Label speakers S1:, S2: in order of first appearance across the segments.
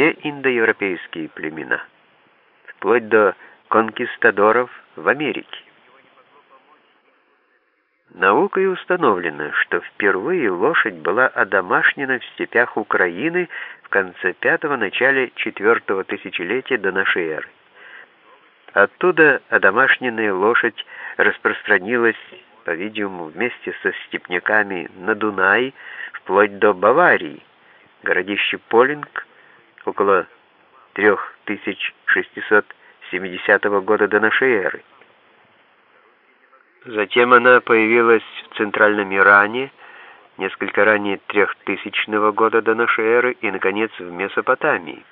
S1: все индоевропейские племена, вплоть до конкистадоров в Америке. Наукой установлено, что впервые лошадь была одомашнена в степях Украины в конце пятого начале четвертого тысячелетия до нашей эры. Оттуда одомашненная лошадь распространилась, по-видимому, вместе со степняками на Дунай, вплоть до Баварии, городище Полинг, около 3670 года до нашей эры. Затем она появилась в Центральном Иране, несколько ранее 3000 года до нашей эры и, наконец, в Месопотамии.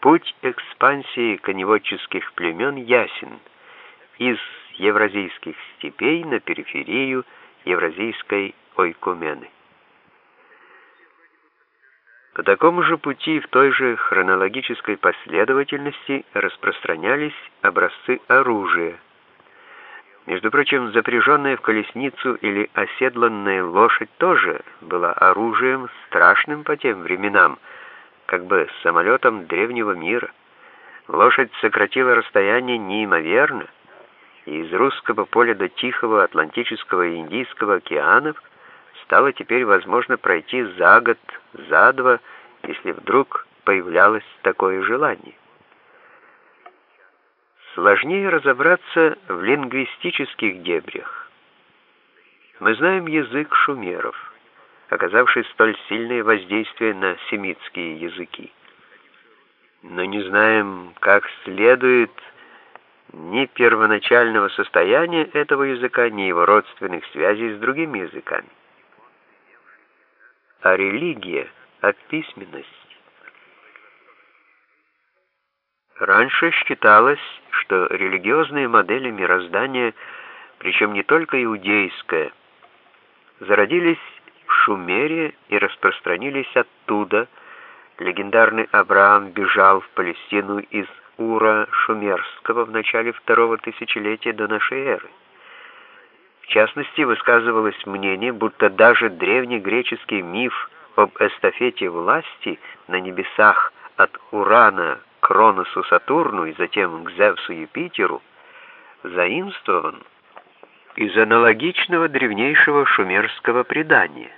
S1: Путь экспансии коневодческих племен ясен из евразийских степей на периферию евразийской ойкумены. По такому же пути в той же хронологической последовательности распространялись образцы оружия. Между прочим, запряженная в колесницу или оседланная лошадь тоже была оружием страшным по тем временам, как бы самолетом древнего мира. Лошадь сократила расстояние неимоверно, и из русского поля до Тихого, Атлантического и Индийского океанов стало теперь возможно пройти за год, за два, если вдруг появлялось такое желание. Сложнее разобраться в лингвистических дебрях. Мы знаем язык шумеров, оказавший столь сильное воздействие на семитские языки. Но не знаем, как следует ни первоначального состояния этого языка, ни его родственных связей с другими языками. А религия, а письменность. Раньше считалось, что религиозные модели мироздания, причем не только иудейская, зародились в Шумере и распространились оттуда. Легендарный Авраам бежал в Палестину из Ура Шумерского в начале второго тысячелетия до нашей эры. В частности, высказывалось мнение, будто даже древнегреческий миф об эстафете власти на небесах от Урана к Кроносу Сатурну и затем к Зевсу Юпитеру заимствован из аналогичного древнейшего шумерского предания.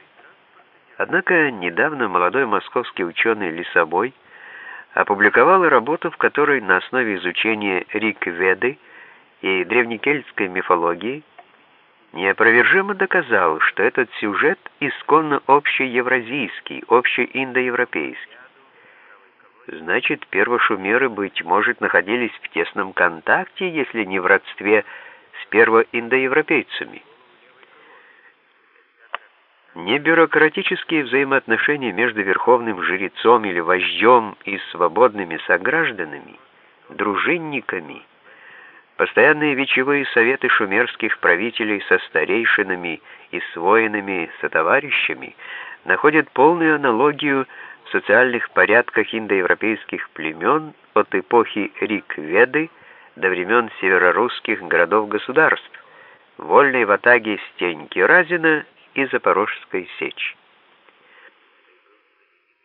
S1: Однако недавно молодой московский ученый Лисобой опубликовал работу, в которой на основе изучения Рик-Веды и древнекельтской мифологии неопровержимо доказал, что этот сюжет исконно общеевразийский, общеиндоевропейский. Значит, первошумеры, быть может, находились в тесном контакте, если не в родстве с первоиндоевропейцами. Небюрократические взаимоотношения между верховным жрецом или вождем и свободными согражданами, дружинниками, постоянные вечевые советы шумерских правителей со старейшинами и с воинами, сотоварищами находят полную аналогию в социальных порядках индоевропейских племен от эпохи Рик-Веды до времен северорусских городов-государств, вольной в атаге Стеньки Разина и Запорожской сечи.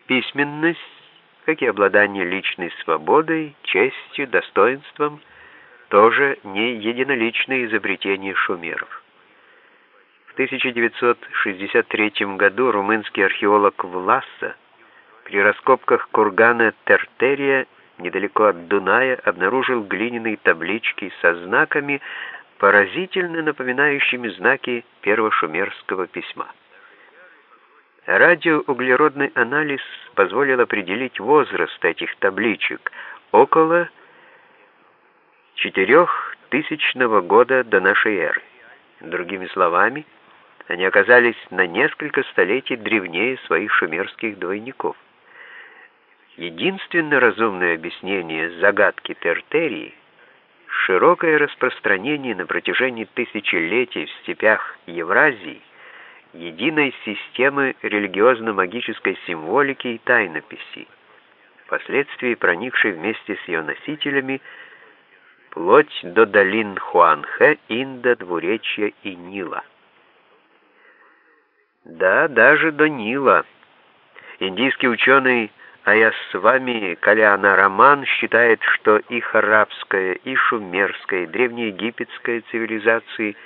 S1: Письменность, как и обладание личной свободой, честью, достоинством, тоже не единоличное изобретение шумеров. В 1963 году румынский археолог Власа при раскопках кургана Тертерия недалеко от Дуная обнаружил глиняные таблички со знаками, поразительно напоминающими знаки первошумерского письма. Радиоуглеродный анализ позволил определить возраст этих табличек около 4000 года до нашей эры. Другими словами, они оказались на несколько столетий древнее своих шумерских двойников. Единственное разумное объяснение загадки Тертерии — широкое распространение на протяжении тысячелетий в степях Евразии единой системы религиозно-магической символики и тайнописи, впоследствии проникшей вместе с ее носителями вплоть до долин Хуанхэ, Инда, Двуречья и Нила. Да, даже до Нила. Индийский ученый а я с вами, Коляна Роман, считает, что и арабская, и шумерская, и древнеегипетская цивилизации –